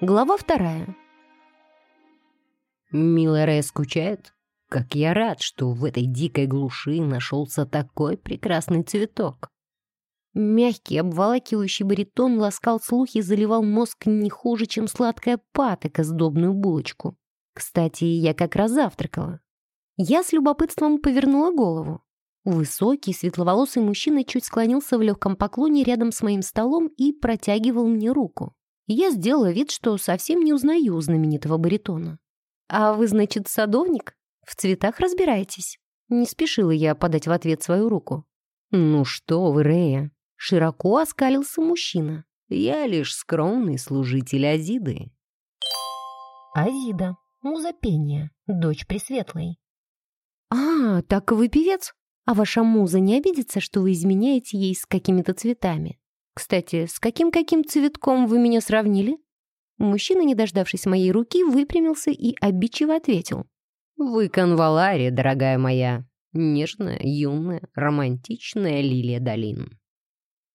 Глава вторая. Милая Рэя скучает? Как я рад, что в этой дикой глуши нашелся такой прекрасный цветок. Мягкий, обволакивающий баритон ласкал слухи и заливал мозг не хуже, чем сладкая патока, сдобную булочку. Кстати, я как раз завтракала. Я с любопытством повернула голову. Высокий, светловолосый мужчина чуть склонился в легком поклоне рядом с моим столом и протягивал мне руку. Я сделала вид, что совсем не узнаю знаменитого баритона. «А вы, значит, садовник? В цветах разбираетесь?» Не спешила я подать в ответ свою руку. «Ну что вы, Рея!» Широко оскалился мужчина. «Я лишь скромный служитель Азиды». Азида, муза пения, дочь Пресветлой. «А, так вы певец? А ваша муза не обидится, что вы изменяете ей с какими-то цветами?» «Кстати, с каким-каким цветком вы меня сравнили?» Мужчина, не дождавшись моей руки, выпрямился и обидчиво ответил. «Вы конвалари, дорогая моя. Нежная, юная, романтичная лилия долин».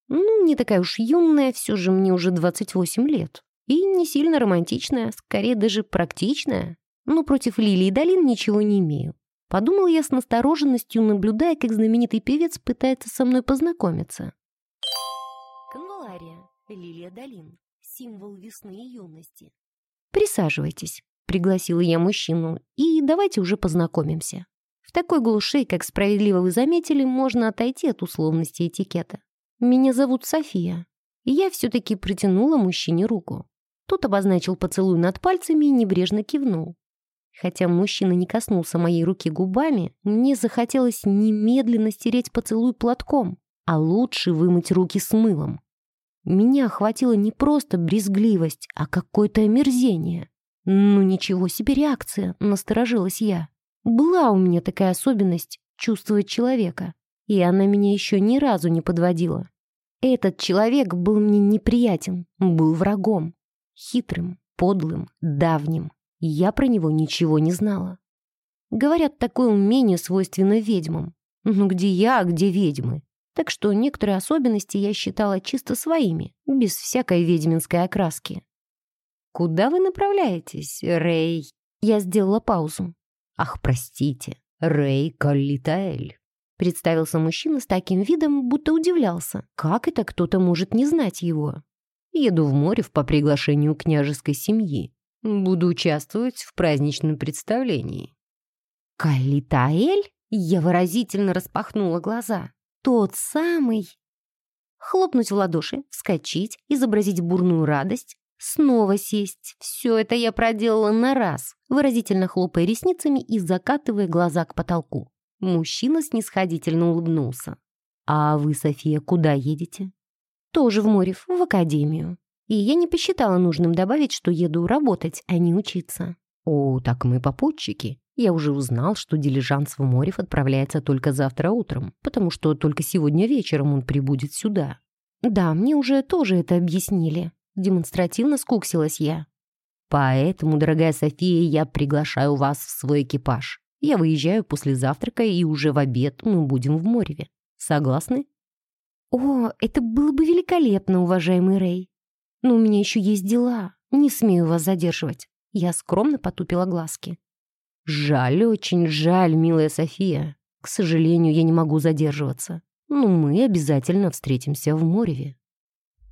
«Ну, не такая уж юная, все же мне уже 28 лет. И не сильно романтичная, скорее даже практичная. Но против лилии долин ничего не имею. Подумал я с настороженностью, наблюдая, как знаменитый певец пытается со мной познакомиться. Лилия долин, символ весны и юности. «Присаживайтесь», — пригласила я мужчину, «и давайте уже познакомимся. В такой глуши, как справедливо вы заметили, можно отойти от условности этикета. Меня зовут София». И я все-таки протянула мужчине руку. Тот обозначил поцелуй над пальцами и небрежно кивнул. Хотя мужчина не коснулся моей руки губами, мне захотелось немедленно стереть поцелуй платком, а лучше вымыть руки с мылом. Меня охватила не просто брезгливость, а какое-то омерзение. Ну ничего себе реакция, насторожилась я. Была у меня такая особенность чувствовать человека, и она меня еще ни разу не подводила. Этот человек был мне неприятен, был врагом. Хитрым, подлым, давним. Я про него ничего не знала. Говорят, такое умение свойственно ведьмам. Ну где я, а где ведьмы? Так что некоторые особенности я считала чисто своими, без всякой ведьминской окраски. «Куда вы направляетесь, Рэй?» Я сделала паузу. «Ах, простите, Рэй Каллитаэль», — представился мужчина с таким видом, будто удивлялся. Как это кто-то может не знать его? «Еду в море по приглашению княжеской семьи. Буду участвовать в праздничном представлении». «Каллитаэль?» Я выразительно распахнула глаза. Тот самый. Хлопнуть в ладоши, вскочить, изобразить бурную радость, снова сесть. Все это я проделала на раз, выразительно хлопая ресницами и закатывая глаза к потолку. Мужчина снисходительно улыбнулся. «А вы, София, куда едете?» «Тоже в Морев, в академию. И я не посчитала нужным добавить, что еду работать, а не учиться». «О, так мы попутчики», я уже узнал, что дилижанс в Морев отправляется только завтра утром, потому что только сегодня вечером он прибудет сюда. Да, мне уже тоже это объяснили. Демонстративно скуксилась я. Поэтому, дорогая София, я приглашаю вас в свой экипаж. Я выезжаю после завтрака, и уже в обед мы будем в Мореве. Согласны? О, это было бы великолепно, уважаемый Рэй. Но у меня еще есть дела. Не смею вас задерживать. Я скромно потупила глазки. «Жаль, очень жаль, милая София. К сожалению, я не могу задерживаться. Но мы обязательно встретимся в Мореве».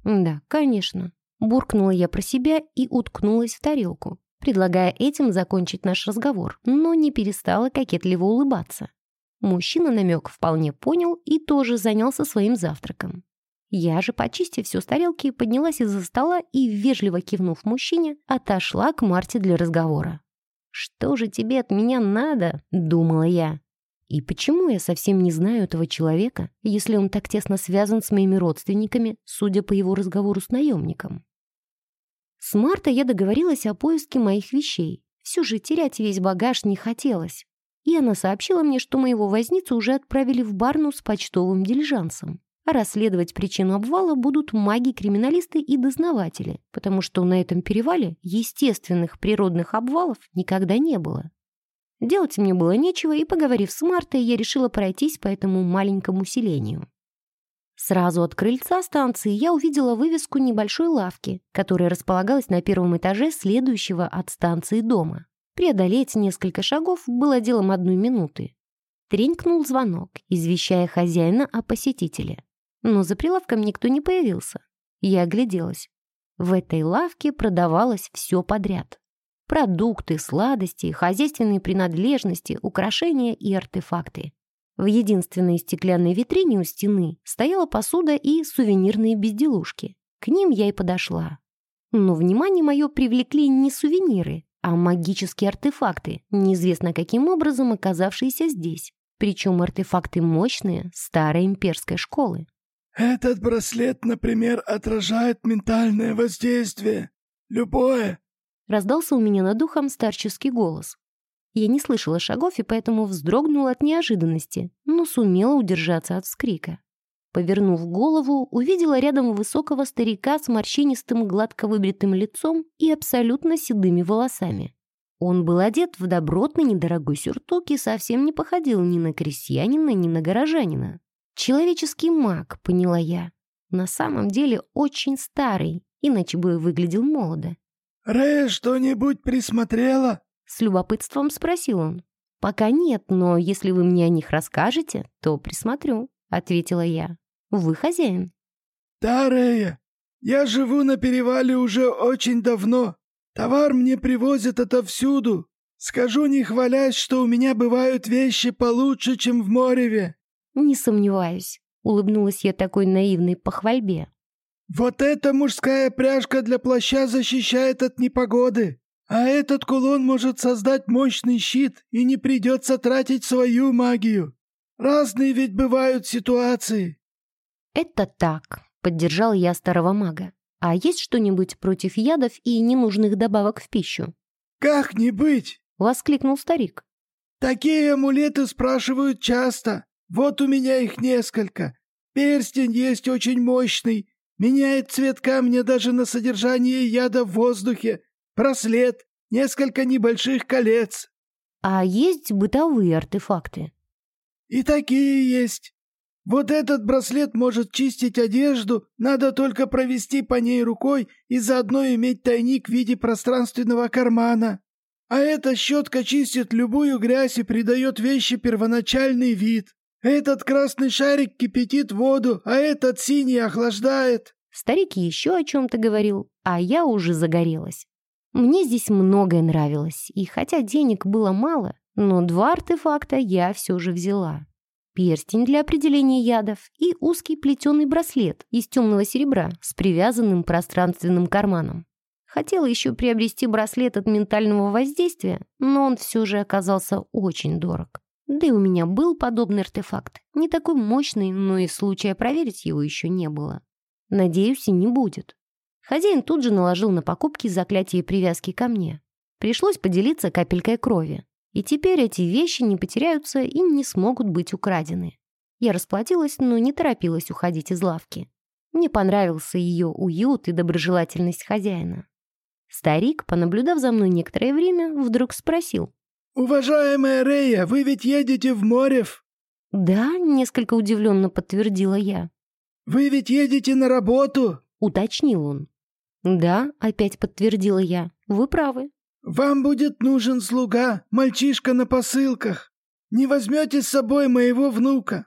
«Да, конечно». Буркнула я про себя и уткнулась в тарелку, предлагая этим закончить наш разговор, но не перестала кокетливо улыбаться. Мужчина намек вполне понял и тоже занялся своим завтраком. Я же, почистив все с тарелки, поднялась из-за стола и, вежливо кивнув мужчине, отошла к Марте для разговора. «Что же тебе от меня надо?» — думала я. «И почему я совсем не знаю этого человека, если он так тесно связан с моими родственниками, судя по его разговору с наемником?» С Марта я договорилась о поиске моих вещей. Все же терять весь багаж не хотелось. И она сообщила мне, что моего возницу уже отправили в Барну с почтовым дилижансом а расследовать причину обвала будут маги-криминалисты и дознаватели, потому что на этом перевале естественных природных обвалов никогда не было. Делать мне было нечего, и, поговорив с Мартой, я решила пройтись по этому маленькому селению. Сразу от крыльца станции я увидела вывеску небольшой лавки, которая располагалась на первом этаже следующего от станции дома. Преодолеть несколько шагов было делом одной минуты. Тренькнул звонок, извещая хозяина о посетителе. Но за прилавком никто не появился. Я огляделась. В этой лавке продавалось все подряд. Продукты, сладости, хозяйственные принадлежности, украшения и артефакты. В единственной стеклянной витрине у стены стояла посуда и сувенирные безделушки. К ним я и подошла. Но внимание мое привлекли не сувениры, а магические артефакты, неизвестно каким образом оказавшиеся здесь. Причем артефакты мощные, старой имперской школы. «Этот браслет, например, отражает ментальное воздействие. Любое!» Раздался у меня над духом старческий голос. Я не слышала шагов и поэтому вздрогнула от неожиданности, но сумела удержаться от вскрика. Повернув голову, увидела рядом высокого старика с морщинистым гладко выбритым лицом и абсолютно седыми волосами. Он был одет в добротный недорогой сюртук и совсем не походил ни на крестьянина, ни на горожанина. Человеческий маг, поняла я. На самом деле очень старый, иначе бы выглядел молодо. «Рэя что-нибудь присмотрела?» С любопытством спросил он. «Пока нет, но если вы мне о них расскажете, то присмотрю», — ответила я. «Вы хозяин». «Да, Рея, я живу на перевале уже очень давно. Товар мне привозят отовсюду. Скажу, не хвалясь, что у меня бывают вещи получше, чем в Мореве». «Не сомневаюсь», — улыбнулась я такой наивной похвальбе. «Вот эта мужская пряжка для плаща защищает от непогоды, а этот кулон может создать мощный щит, и не придется тратить свою магию. Разные ведь бывают ситуации». «Это так», — поддержал я старого мага. «А есть что-нибудь против ядов и ненужных добавок в пищу?» «Как не быть?» — воскликнул старик. «Такие амулеты спрашивают часто. Вот у меня их несколько. Перстень есть очень мощный, меняет цвет камня даже на содержание яда в воздухе. Браслет, несколько небольших колец». «А есть бытовые артефакты?» «И такие есть. Вот этот браслет может чистить одежду, надо только провести по ней рукой и заодно иметь тайник в виде пространственного кармана. А эта щетка чистит любую грязь и придает вещи первоначальный вид. Этот красный шарик кипятит воду, а этот синий охлаждает». Старик еще о чем-то говорил, а я уже загорелась. Мне здесь многое нравилось, и хотя денег было мало, но два артефакта я все же взяла перстень для определения ядов и узкий плетеный браслет из темного серебра с привязанным пространственным карманом. Хотела еще приобрести браслет от ментального воздействия, но он все же оказался очень дорог. Да и у меня был подобный артефакт. Не такой мощный, но и случая проверить его еще не было. Надеюсь, и не будет. Хозяин тут же наложил на покупки заклятие привязки ко мне. Пришлось поделиться капелькой крови. И теперь эти вещи не потеряются и не смогут быть украдены. Я расплатилась, но не торопилась уходить из лавки. Мне понравился ее уют и доброжелательность хозяина. Старик, понаблюдав за мной некоторое время, вдруг спросил. «Уважаемая Рея, вы ведь едете в Морев?» «Да», — несколько удивленно подтвердила я. «Вы ведь едете на работу?» — уточнил он. «Да», — опять подтвердила я, — «вы правы». «Вам будет нужен слуга, мальчишка на посылках. Не возьмете с собой моего внука.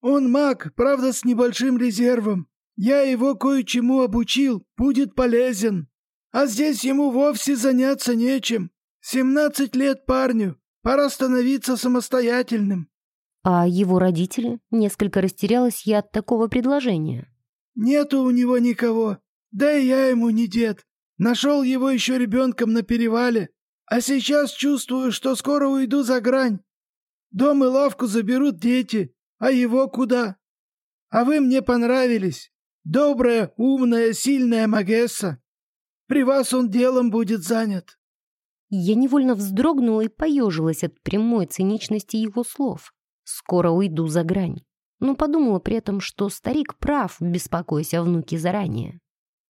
Он маг, правда, с небольшим резервом. Я его кое-чему обучил, будет полезен. А здесь ему вовсе заняться нечем. Семнадцать лет парню, пора становиться самостоятельным». «А его родители?» Несколько растерялась я от такого предложения. «Нету у него никого. Да и я ему не дед. Нашел его еще ребенком на перевале, а сейчас чувствую, что скоро уйду за грань. Дом и лавку заберут дети, а его куда? А вы мне понравились. Добрая, умная, сильная Магесса. При вас он делом будет занят». Я невольно вздрогнула и поежилась от прямой циничности его слов. «Скоро уйду за грань». Но подумала при этом, что старик прав, беспокоясь о внуке заранее.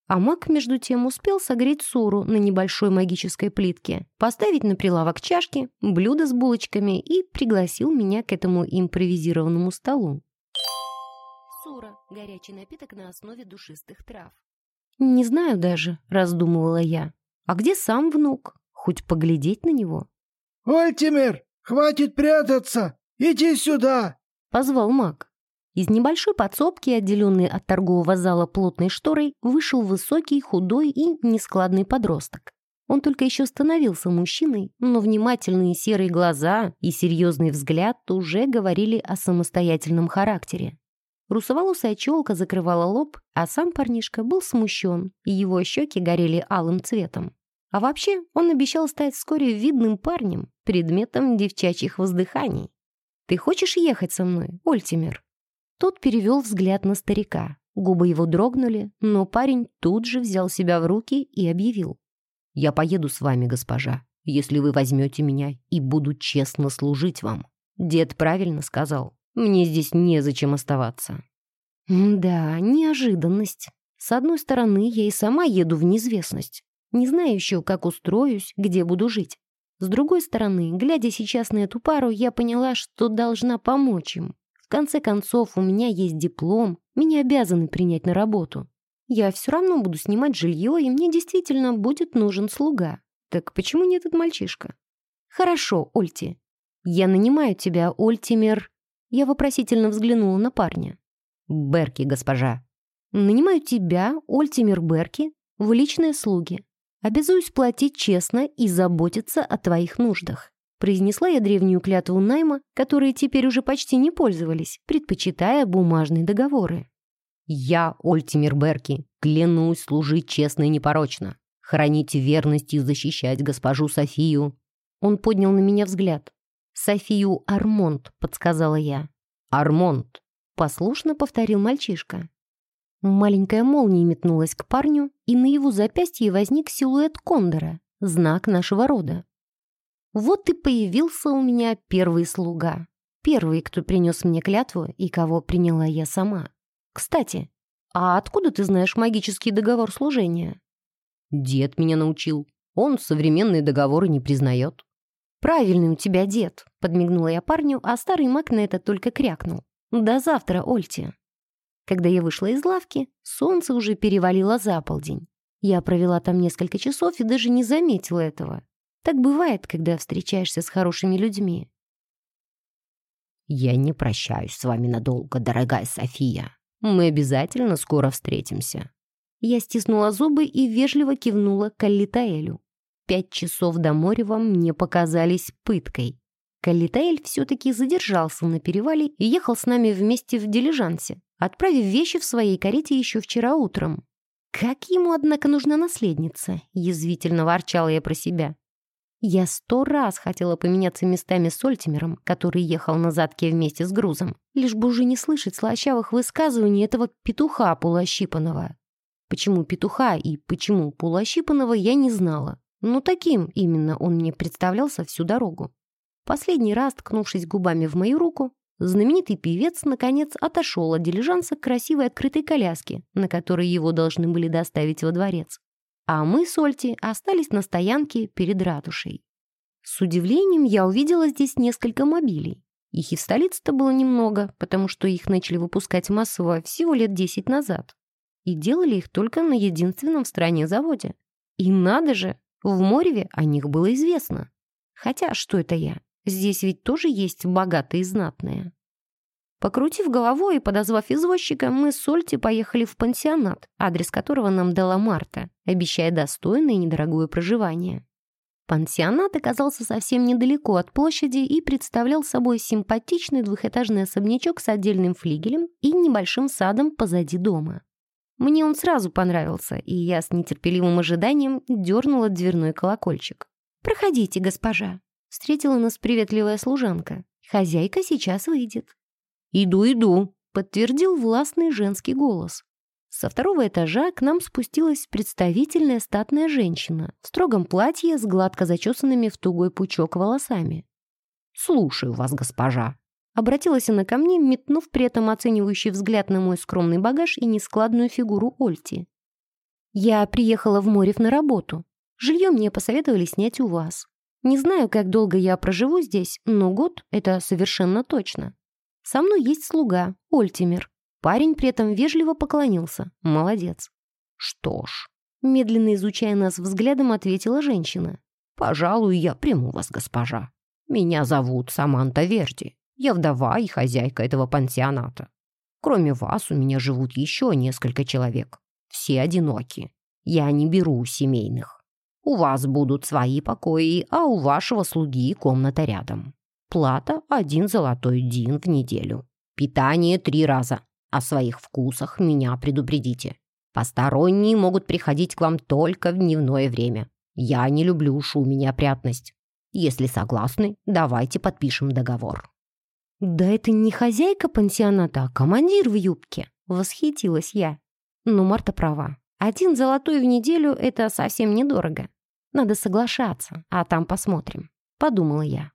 А маг, между тем, успел согреть ссору на небольшой магической плитке, поставить на прилавок чашки, блюдо с булочками и пригласил меня к этому импровизированному столу. Штора — горячий напиток на основе душистых трав. «Не знаю даже», — раздумывала я. «А где сам внук? Хоть поглядеть на него?» «Ольтимер, хватит прятаться! Иди сюда!» — позвал маг. Из небольшой подсобки, отделенной от торгового зала плотной шторой, вышел высокий, худой и нескладный подросток. Он только еще становился мужчиной, но внимательные серые глаза и серьезный взгляд уже говорили о самостоятельном характере. Русоволосая челка закрывала лоб, а сам парнишка был смущен, и его щеки горели алым цветом. А вообще, он обещал стать вскоре видным парнем, предметом девчачьих воздыханий. «Ты хочешь ехать со мной, Ольтимер?» Тот перевел взгляд на старика. Губы его дрогнули, но парень тут же взял себя в руки и объявил. «Я поеду с вами, госпожа, если вы возьмете меня и буду честно служить вам». Дед правильно сказал. Мне здесь незачем оставаться. Да, неожиданность. С одной стороны, я и сама еду в неизвестность. Не знаю еще, как устроюсь, где буду жить. С другой стороны, глядя сейчас на эту пару, я поняла, что должна помочь им. В конце концов, у меня есть диплом, меня обязаны принять на работу. Я все равно буду снимать жилье, и мне действительно будет нужен слуга. Так почему не этот мальчишка? Хорошо, Ольти. Я нанимаю тебя, Ольтимер. Я вопросительно взглянула на парня. «Берки, госпожа». «Нанимаю тебя, Ольтимер Берки, в личные слуги. Обязуюсь платить честно и заботиться о твоих нуждах». Произнесла я древнюю клятву найма, которые теперь уже почти не пользовались, предпочитая бумажные договоры. «Я, Ольтимер Берки, клянусь служить честно и непорочно, хранить верность и защищать госпожу Софию». Он поднял на меня взгляд. «Софию Армонт», — подсказала я. «Армонт», — послушно повторил мальчишка. Маленькая молния метнулась к парню, и на его запястье возник силуэт кондора, знак нашего рода. Вот и появился у меня первый слуга. Первый, кто принес мне клятву и кого приняла я сама. Кстати, а откуда ты знаешь магический договор служения? Дед меня научил. Он современные договоры не признает. «Правильный у тебя дед», — подмигнула я парню, а старый маг на это только крякнул. «До завтра, Ольти». Когда я вышла из лавки, солнце уже перевалило за полдень. Я провела там несколько часов и даже не заметила этого. Так бывает, когда встречаешься с хорошими людьми. «Я не прощаюсь с вами надолго, дорогая София. Мы обязательно скоро встретимся». Я стиснула зубы и вежливо кивнула к Аллитаэлю. Пять часов до Морева мне показались пыткой. Калитаэль все-таки задержался на перевале и ехал с нами вместе в дилижансе, отправив вещи в своей карете еще вчера утром. «Как ему, однако, нужна наследница?» — язвительно ворчала я про себя. Я сто раз хотела поменяться местами с Ольтимером, который ехал на задке вместе с грузом, лишь бы уже не слышать слащавых высказываний этого петуха полуощипанного. Почему петуха и почему полуощипанного я не знала. Ну, таким именно он мне представлялся всю дорогу. Последний раз, ткнувшись губами в мою руку, знаменитый певец, наконец, отошел от дилижанса к красивой открытой коляске, на которой его должны были доставить во дворец. А мы с Ольти остались на стоянке перед ратушей. С удивлением я увидела здесь несколько мобилей. Их и в столице-то было немного, потому что их начали выпускать массово всего лет 10 назад. И делали их только на единственном в стране заводе. И надо же, в Мореве о них было известно. Хотя, что это я? Здесь ведь тоже есть богатые и знатные. Покрутив головой и подозвав извозчика, мы с Сольти поехали в пансионат, адрес которого нам дала Марта, обещая достойное и недорогое проживание. Пансионат оказался совсем недалеко от площади и представлял собой симпатичный двухэтажный особнячок с отдельным флигелем и небольшим садом позади дома. Мне он сразу понравился, и я с нетерпеливым ожиданием дернула дверной колокольчик. «Проходите, госпожа», — встретила нас приветливая служанка. «Хозяйка сейчас выйдет». «Иду, иду», — подтвердил властный женский голос. Со второго этажа к нам спустилась представительная статная женщина в строгом платье с гладко зачесанными в тугой пучок волосами. «Слушаю вас, госпожа», Обратилась она ко мне, метнув при этом оценивающий взгляд на мой скромный багаж и нескладную фигуру Ольти. «Я приехала в Морев на работу. Жилье мне посоветовали снять у вас. Не знаю, как долго я проживу здесь, но год — это совершенно точно. Со мной есть слуга, Ольтимер. Парень при этом вежливо поклонился. Молодец. «Что ж», — медленно изучая нас взглядом, ответила женщина. «Пожалуй, я приму вас, госпожа. Меня зовут Саманта Верди. Я вдова и хозяйка этого пансионата. Кроме вас у меня живут еще несколько человек. Все одиноки. Я не беру семейных. У вас будут свои покои, а у вашего слуги комната рядом. Плата — один золотой дин в неделю. Питание три раза. О своих вкусах меня предупредите. Посторонние могут приходить к вам только в дневное время. Я не люблю шум и неопрятность. Если согласны, давайте подпишем договор». «Да это не хозяйка пансионата, а командир в юбке», — восхитилась я. Но Марта права. Один золотой в неделю — это совсем недорого. Надо соглашаться, а там посмотрим», — подумала я.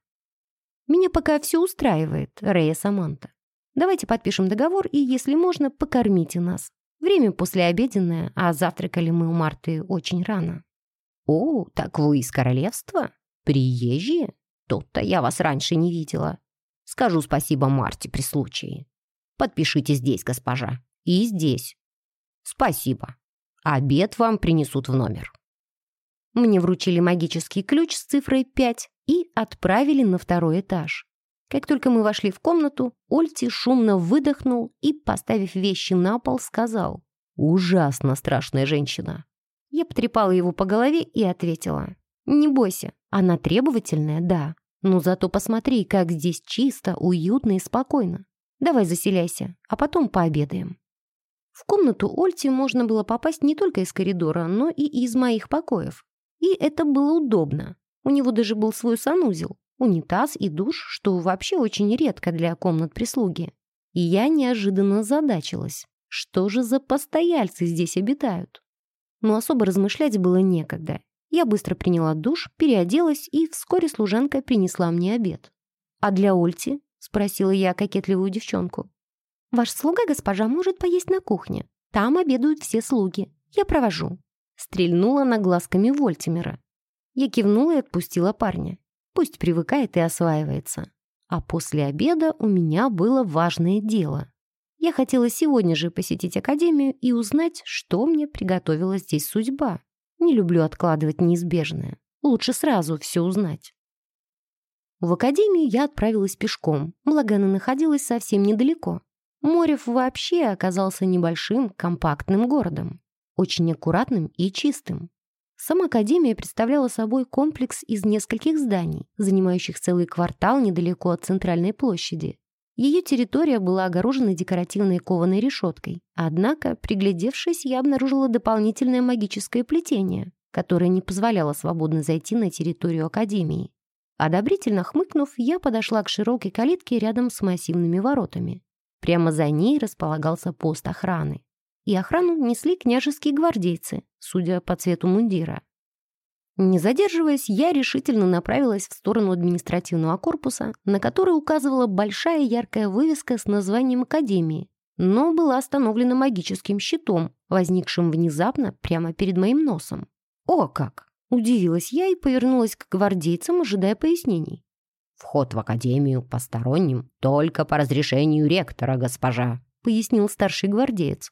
«Меня пока все устраивает, Рея Саманта. Давайте подпишем договор и, если можно, покормите нас. Время послеобеденное, а завтракали мы у Марты очень рано». «О, так вы из королевства? Приезжие? Тут-то я вас раньше не видела. Скажу спасибо Марте при случае. Подпишите здесь, госпожа. И здесь. Спасибо. Обед вам принесут в номер». Мне вручили магический ключ с цифрой 5 и отправили на второй этаж. Как только мы вошли в комнату, Ольти шумно выдохнул и, поставив вещи на пол, сказал «Ужасно страшная женщина». Я потрепала его по голове и ответила «Не бойся, она требовательная, да, но зато посмотри, как здесь чисто, уютно и спокойно. Давай заселяйся, а потом пообедаем». В комнату Ольти можно было попасть не только из коридора, но и из моих покоев. И это было удобно. У него даже был свой санузел, унитаз и душ, что вообще очень редко для комнат прислуги. И я неожиданно задачилась. Что же за постояльцы здесь обитают? Но особо размышлять было некогда. Я быстро приняла душ, переоделась, и вскоре служанка принесла мне обед. «А для Ольти?» — спросила я кокетливую девчонку. «Ваш слуга, госпожа, может поесть на кухне. Там обедают все слуги. Я провожу», Стрельнула на глазками Вольтимера. Я кивнула и отпустила парня. Пусть привыкает и осваивается. А после обеда у меня было важное дело. Я хотела сегодня же посетить академию и узнать, что мне приготовила здесь судьба. Не люблю откладывать неизбежное. Лучше сразу все узнать. В академию я отправилась пешком, благо она находилась совсем недалеко. Морев вообще оказался небольшим, компактным городом очень аккуратным и чистым. Сама Академия представляла собой комплекс из нескольких зданий, занимающих целый квартал недалеко от центральной площади. Ее территория была огорожена декоративной кованой решеткой. Однако, приглядевшись, я обнаружила дополнительное магическое плетение, которое не позволяло свободно зайти на территорию Академии. Одобрительно хмыкнув, я подошла к широкой калитке рядом с массивными воротами. Прямо за ней располагался пост охраны и охрану несли княжеские гвардейцы, судя по цвету мундира. Не задерживаясь, я решительно направилась в сторону административного корпуса, на который указывала большая яркая вывеска с названием Академии, но была остановлена магическим щитом, возникшим внезапно прямо перед моим носом. «О как!» — удивилась я и повернулась к гвардейцам, ожидая пояснений. «Вход в Академию посторонним только по разрешению ректора, госпожа», — пояснил старший гвардеец.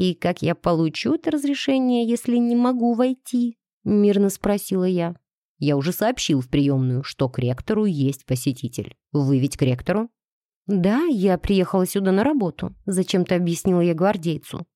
«И как я получу это разрешение, если не могу войти?» — мирно спросила я. «Я уже сообщил в приемную, что к ректору есть посетитель. Вы ведь к ректору?» «Да, я приехала сюда на работу», — зачем-то объяснила я гвардейцу.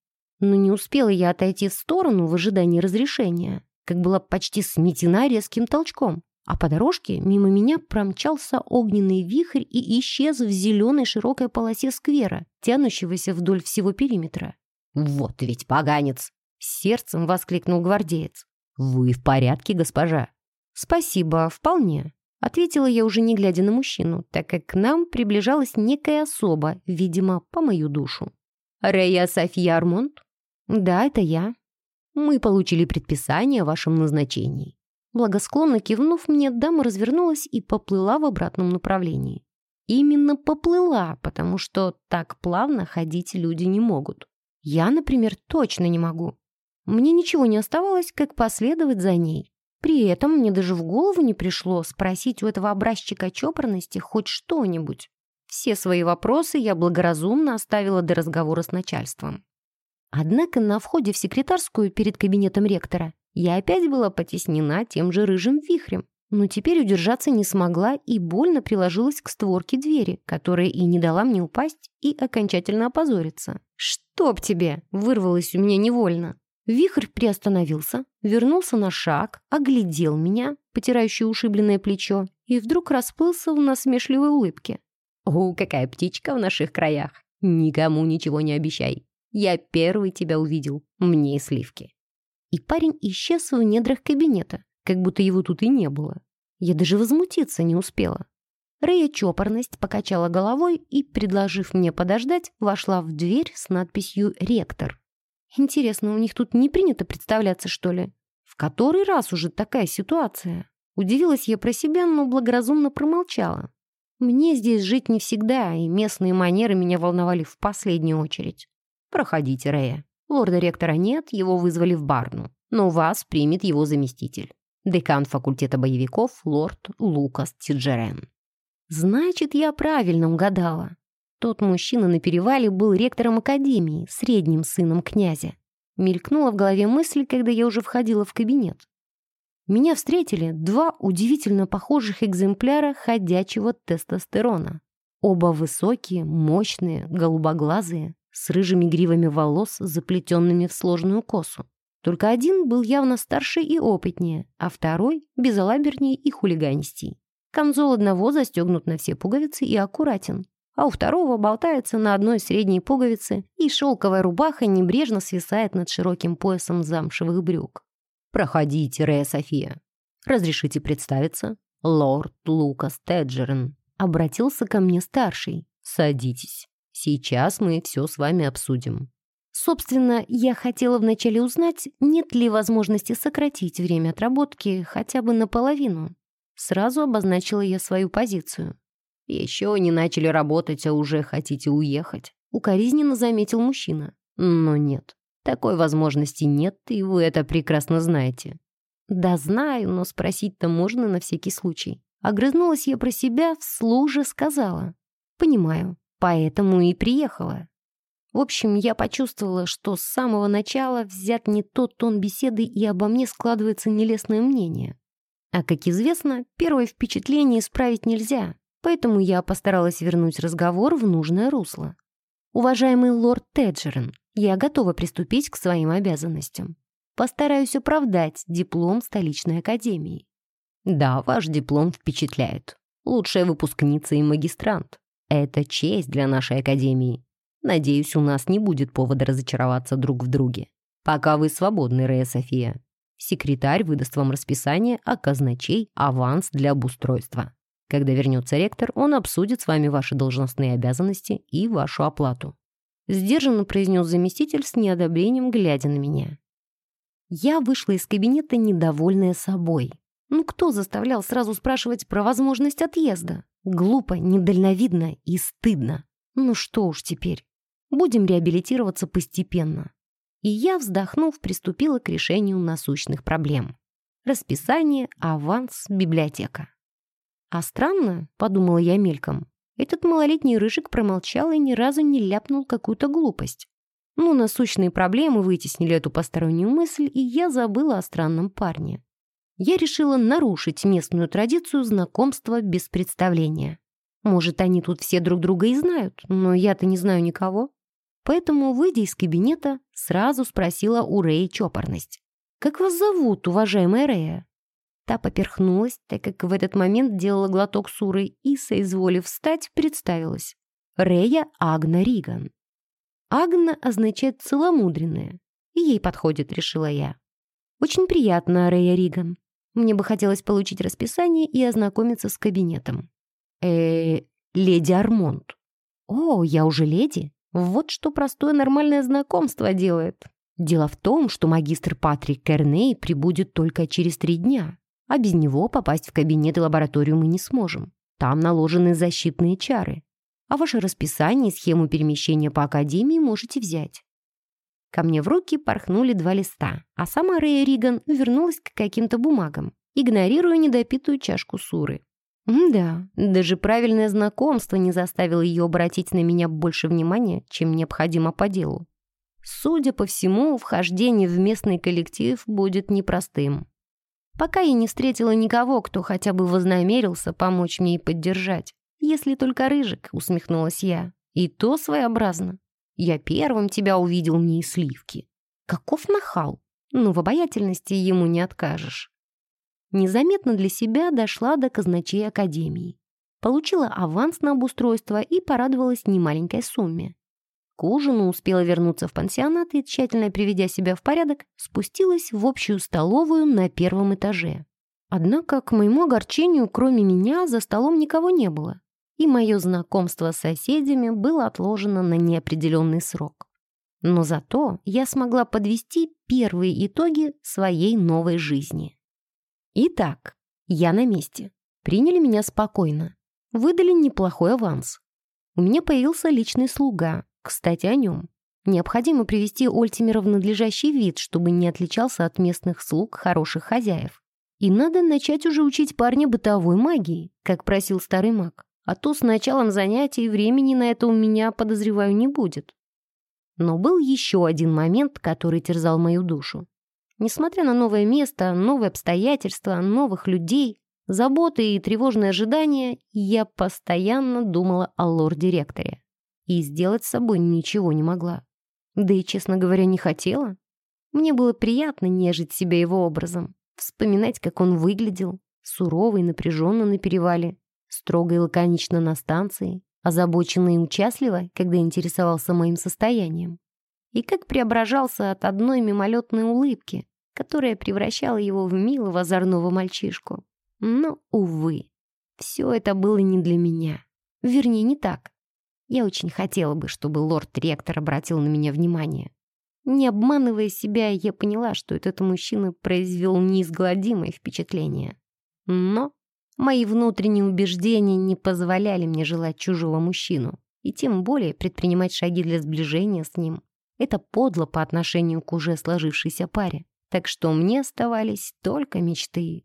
Но не успела я отойти в сторону в ожидании разрешения, как была почти сметена резким толчком, а по дорожке мимо меня промчался огненный вихрь и исчез в зеленой широкой полосе сквера, тянущегося вдоль всего периметра. «Вот ведь поганец!» — сердцем воскликнул гвардеец. «Вы в порядке, госпожа?» «Спасибо, вполне», — ответила я уже не глядя на мужчину, так как к нам приближалась некая особа, видимо, по мою душу. «Рея София Армонт?» «Да, это я». «Мы получили предписание о вашем назначении». Благосклонно кивнув мне, дама развернулась и поплыла в обратном направлении. Именно поплыла, потому что так плавно ходить люди не могут. Я, например, точно не могу. Мне ничего не оставалось, как последовать за ней. При этом мне даже в голову не пришло спросить у этого образчика чопорности хоть что-нибудь. Все свои вопросы я благоразумно оставила до разговора с начальством. Однако на входе в секретарскую перед кабинетом ректора я опять была потеснена тем же рыжим вихрем, но теперь удержаться не смогла и больно приложилась к створке двери, которая и не дала мне упасть и окончательно опозориться. «Чтоб тебе!» — вырвалось у меня невольно. Вихрь приостановился, вернулся на шаг, оглядел меня, потирающее ушибленное плечо, и вдруг расплылся в насмешливой улыбке. «О, какая птичка в наших краях! Никому ничего не обещай! Я первый тебя увидел, мне и сливки!» И парень исчез в недрах кабинета, как будто его тут и не было. Я даже возмутиться не успела. Рэя чопорность покачала головой и, предложив мне подождать, вошла в дверь с надписью «Ректор». Интересно, у них тут не принято представляться, что ли? В который раз уже такая ситуация? Удивилась я про себя, но благоразумно промолчала. Мне здесь жить не всегда, и местные манеры меня волновали в последнюю очередь. Проходите, Рэя. Лорда ректора нет, его вызвали в Барну, но вас примет его заместитель декан факультета боевиков лорд Лукас Тиджерен. Значит, я правильно угадала. Тот мужчина на перевале был ректором академии, средним сыном князя. Мелькнула в голове мысль, когда я уже входила в кабинет. Меня встретили два удивительно похожих экземпляра ходячего тестостерона. Оба высокие, мощные, голубоглазые, с рыжими гривами волос, заплетенными в сложную косу. Только один был явно старше и опытнее, а второй — безалабернее и хулиганистей. Камзол одного застегнут на все пуговицы и аккуратен, а у второго болтается на одной средней пуговице, и шелковая рубаха небрежно свисает над широким поясом замшевых брюк. «Проходите, Рея София. Разрешите представиться? Лорд Лукас Теджерен». Обратился ко мне старший. «Садитесь. Сейчас мы все с вами обсудим». Собственно, я хотела вначале узнать, нет ли возможности сократить время отработки хотя бы наполовину. Сразу обозначила я свою позицию. «Еще не начали работать, а уже хотите уехать», — укоризненно заметил мужчина. «Но нет, такой возможности нет, и вы это прекрасно знаете». «Да знаю, но спросить-то можно на всякий случай». Огрызнулась я про себя, вслух же сказала. «Понимаю, поэтому и приехала. В общем, я почувствовала, что с самого начала взят не тот тон беседы и обо мне складывается нелестное мнение. А, как известно, первое впечатление исправить нельзя, поэтому я постаралась вернуть разговор в нужное русло. «Уважаемый лорд Теджерен, я готова приступить к своим обязанностям. Постараюсь оправдать диплом столичной академии». «Да, ваш диплом впечатляет. Лучшая выпускница и магистрант. Это честь для нашей академии. Надеюсь, у нас не будет повода разочароваться друг в друге. Пока вы свободны, Рея София. Секретарь выдаст вам расписание, а казначей — аванс для обустройства. Когда вернется ректор, он обсудит с вами ваши должностные обязанности и вашу оплату. Сдержанно произнес заместитель с неодобрением, глядя на меня. Я вышла из кабинета, недовольная собой. Ну кто заставлял сразу спрашивать про возможность отъезда? Глупо, недальновидно и стыдно. Ну что уж теперь. Будем реабилитироваться постепенно. И я, вздохнув, приступила к решению насущных проблем. Расписание, аванс, библиотека. А странно, подумала я мельком, этот малолетний рыжик промолчал и ни разу не ляпнул какую-то глупость. Ну, насущные проблемы вытеснили эту постороннюю мысль, и я забыла о странном парне. Я решила нарушить местную традицию знакомства без представления. Может, они тут все друг друга и знают, но я-то не знаю никого. Поэтому, выйдя из кабинета, сразу спросила у Рэи чопорность. «Как вас зовут, уважаемая Рэя?» Та поперхнулась, так как в этот момент делала глоток суры и, соизволив встать, представилась. Рэя Агна Риган. Агна означает «целомудренная», и ей подходит, решила я. «Очень приятно, Рэя Риган. Мне бы хотелось получить расписание и ознакомиться с кабинетом». э леди Армонт». «О, я уже леди?» Вот что простое нормальное знакомство делает. Дело в том, что магистр Патрик Керней прибудет только через три дня, а без него попасть в кабинет и лабораторию мы не сможем. Там наложены защитные чары. А ваше расписание и схему перемещения по Академии можете взять. Ко мне в руки порхнули два листа, а сама Рэя Риган вернулась к каким-то бумагам, игнорируя недопитую чашку суры. Да, даже правильное знакомство не заставило ее обратить на меня больше внимания, чем необходимо по делу. Судя по всему, вхождение в местный коллектив будет непростым. Пока я не встретила никого, кто хотя бы вознамерился помочь мне и поддержать. Если только Рыжик, усмехнулась я. И то своеобразно. Я первым тебя увидел не из сливки. Каков нахал. Но в обаятельности ему не откажешь. Незаметно для себя дошла до казначей академии. Получила аванс на обустройство и порадовалась немаленькой сумме. К ужину успела вернуться в пансионат и, тщательно приведя себя в порядок, спустилась в общую столовую на первом этаже. Однако, к моему огорчению, кроме меня, за столом никого не было, и мое знакомство с соседями было отложено на неопределенный срок. Но зато я смогла подвести первые итоги своей новой жизни. Итак, я на месте. Приняли меня спокойно. Выдали неплохой аванс. У меня появился личный слуга, кстати, о нем. Необходимо привести Ольтимера в надлежащий вид, чтобы не отличался от местных слуг хороших хозяев. И надо начать уже учить парня бытовой магии, как просил старый маг. А то с началом занятий времени на это у меня, подозреваю, не будет. Но был еще один момент, который терзал мою душу. Несмотря на новое место, новые обстоятельства, новых людей, заботы и тревожные ожидания, я постоянно думала о лорд-директоре и сделать с собой ничего не могла. Да и, честно говоря, не хотела. Мне было приятно нежить себя его образом, вспоминать, как он выглядел, суровый и напряженно на перевале, строго и лаконично на станции, озабоченно и участливо, когда интересовался моим состоянием. И как преображался от одной мимолетной улыбки, которая превращала его в милого озорного мальчишку. Но, увы, все это было не для меня. Вернее, не так. Я очень хотела бы, чтобы лорд-ректор обратил на меня внимание. Не обманывая себя, я поняла, что этот мужчина произвел неизгладимое впечатление. Но мои внутренние убеждения не позволяли мне желать чужого мужчину, и тем более предпринимать шаги для сближения с ним. Это подло по отношению к уже сложившейся паре, так что мне оставались только мечты.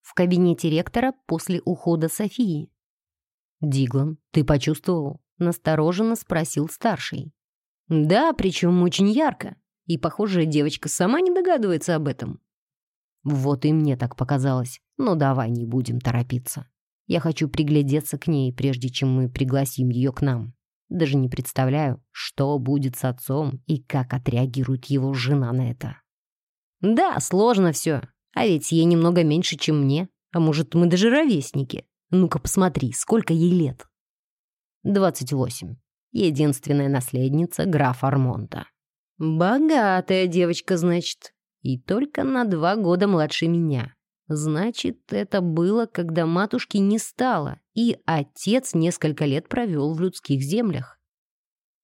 В кабинете ректора после ухода Софии «Диглан, ты почувствовал?» — настороженно спросил старший. «Да, причем очень ярко. И, похоже, девочка сама не догадывается об этом». «Вот и мне так показалось. Но давай не будем торопиться. Я хочу приглядеться к ней, прежде чем мы пригласим ее к нам. Даже не представляю, что будет с отцом и как отреагирует его жена на это». «Да, сложно все. А ведь ей немного меньше, чем мне. А может, мы даже ровесники. Ну-ка посмотри, сколько ей лет?» «Двадцать восемь. Единственная наследница графа Армонта». «Богатая девочка, значит. И только на два года младше меня. Значит, это было, когда матушки не стало, и отец несколько лет провел в людских землях.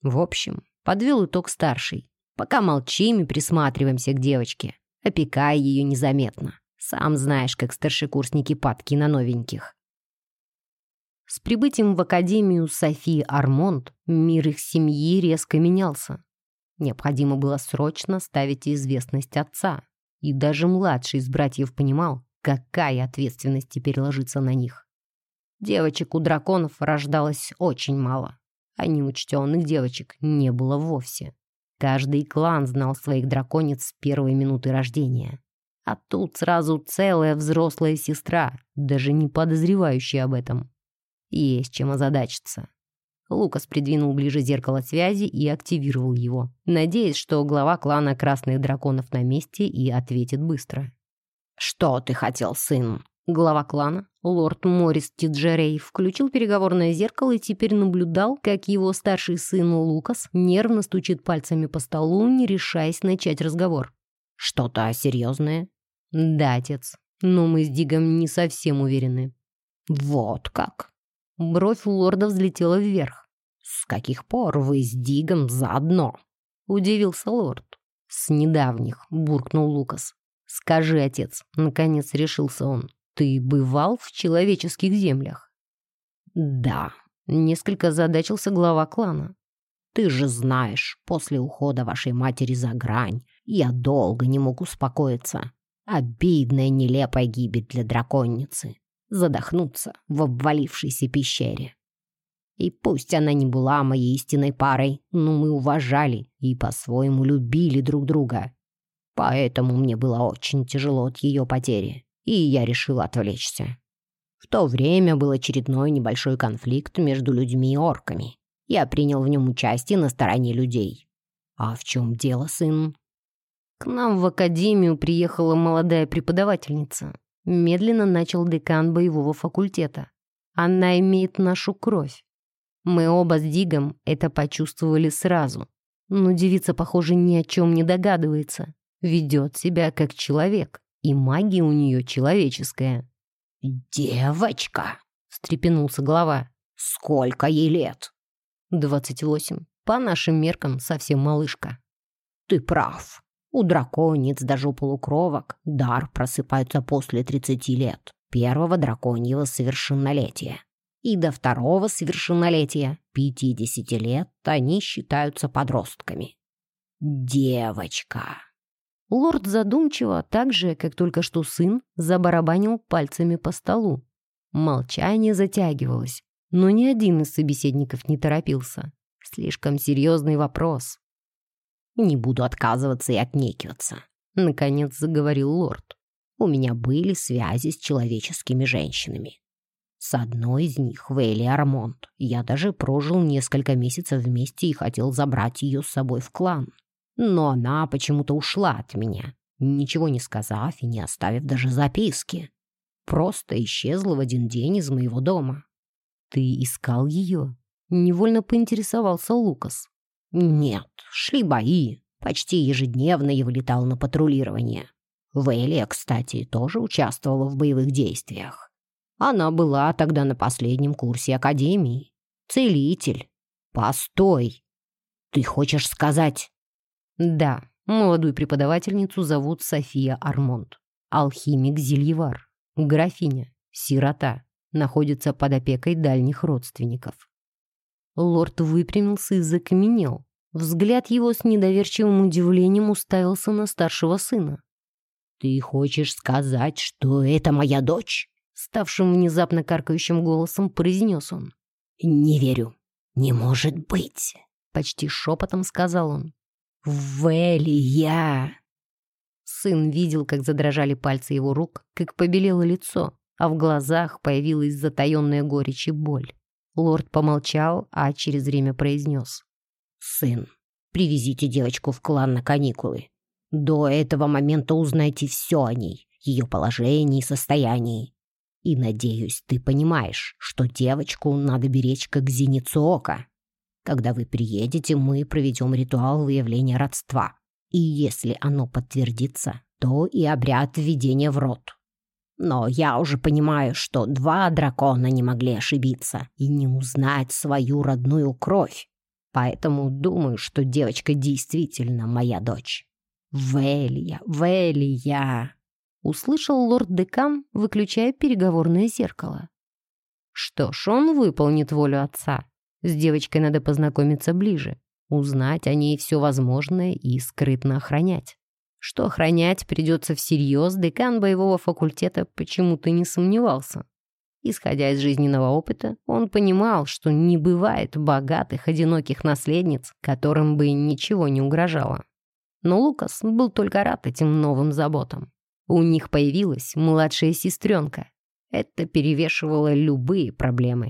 В общем, подвел итог старший. Пока молчим и присматриваемся к девочке, опекая ее незаметно. Сам знаешь, как старшекурсники падки на новеньких. С прибытием в Академию Софии Армонт мир их семьи резко менялся. Необходимо было срочно ставить известность отца. И даже младший из братьев понимал, какая ответственность теперь ложится на них. Девочек у драконов рождалось очень мало, а неучтенных девочек не было вовсе. Каждый клан знал своих драконец с первой минуты рождения. А тут сразу целая взрослая сестра, даже не подозревающая об этом. Есть чем озадачиться. Лукас придвинул ближе зеркало связи и активировал его, надеясь, что глава клана Красных Драконов на месте и ответит быстро. «Что ты хотел, сын?» Глава клана, лорд Морис Тиджерей, включил переговорное зеркало и теперь наблюдал, как его старший сын Лукас нервно стучит пальцами по столу, не решаясь начать разговор. «Что-то серьезное?» «Да, отец, но мы с Дигом не совсем уверены». «Вот как!» Бровь лорда взлетела вверх. «С каких пор вы с Дигом заодно?» Удивился лорд. «С недавних», — буркнул Лукас. «Скажи, отец», — наконец решился он, «ты бывал в человеческих землях?» «Да», — несколько задачился глава клана. «Ты же знаешь, после ухода вашей матери за грань я долго не мог успокоиться. Обидная, нелепая гибель для драконницы. Задохнуться в обвалившейся пещере. И пусть она не была моей истинной парой, но мы уважали и по-своему любили друг друга. Поэтому мне было очень тяжело от ее потери, и я решил отвлечься. В то время был очередной небольшой конфликт между людьми и орками. Я принял в нем участие на стороне людей. А в чем дело, сын? К нам в академию приехала молодая преподавательница. Медленно начал декан боевого факультета. Она имеет нашу кровь. Мы оба с Дигом это почувствовали сразу. Но девица, похоже, ни о чем не догадывается. Ведет себя как человек, и магия у нее человеческая. «Девочка!» — встрепенулся глава. «Сколько ей лет?» «Двадцать восемь. По нашим меркам совсем малышка». «Ты прав. У драконец, даже у полукровок, дар просыпается после тридцати лет, первого драконьего совершеннолетия. И до второго совершеннолетия, пятидесяти лет, они считаются подростками. Девочка!» Лорд задумчиво, так же, как только что сын, забарабанил пальцами по столу. Молчание затягивалось, но ни один из собеседников не торопился. Слишком серьезный вопрос. «Не буду отказываться и отнекиваться», — наконец заговорил лорд. «У меня были связи с человеческими женщинами. С одной из них, Вейли Армонт, я даже прожил несколько месяцев вместе и хотел забрать ее с собой в клан. Но она почему-то ушла от меня, ничего не сказав и не оставив даже записки. Просто исчезла в один день из моего дома. «Ты искал ее?» Невольно поинтересовался Лукас. «Нет, шли бои. Почти ежедневно я вылетал на патрулирование. Вэлия, кстати, тоже участвовала в боевых действиях. Она была тогда на последнем курсе Академии. Целитель. Постой. Ты хочешь сказать, да, молодую преподавательницу зовут София Армонт. Алхимик-зельевар. Графиня. Сирота. Находится под опекой дальних родственников. Лорд выпрямился и закаменел. Взгляд его с недоверчивым удивлением уставился на старшего сына. «Ты хочешь сказать, что это моя дочь?» Ставшим внезапно каркающим голосом произнес он. «Не верю. Не может быть!» Почти шепотом сказал он. «Велия!» Сын видел, как задрожали пальцы его рук, как побелело лицо, а в глазах появилась затаенная горечь и боль. Лорд помолчал, а через время произнес. «Сын, привезите девочку в клан на каникулы. До этого момента узнайте все о ней, ее положении и состоянии. И, надеюсь, ты понимаешь, что девочку надо беречь как зеницу ока. Когда вы приедете, мы проведем ритуал выявления родства. И если оно подтвердится, то и обряд введения в рот. Но я уже понимаю, что два дракона не могли ошибиться и не узнать свою родную кровь. Поэтому думаю, что девочка действительно моя дочь. Велия, Велия!» Услышал лорд-декан, выключая переговорное зеркало. Что ж, он выполнит волю отца. С девочкой надо познакомиться ближе, узнать о ней все возможное и скрытно охранять. Что охранять придется всерьез, декан боевого факультета почему-то не сомневался. Исходя из жизненного опыта, он понимал, что не бывает богатых, одиноких наследниц, которым бы ничего не угрожало. Но Лукас был только рад этим новым заботам. У них появилась младшая сестренка. Это перевешивало любые проблемы.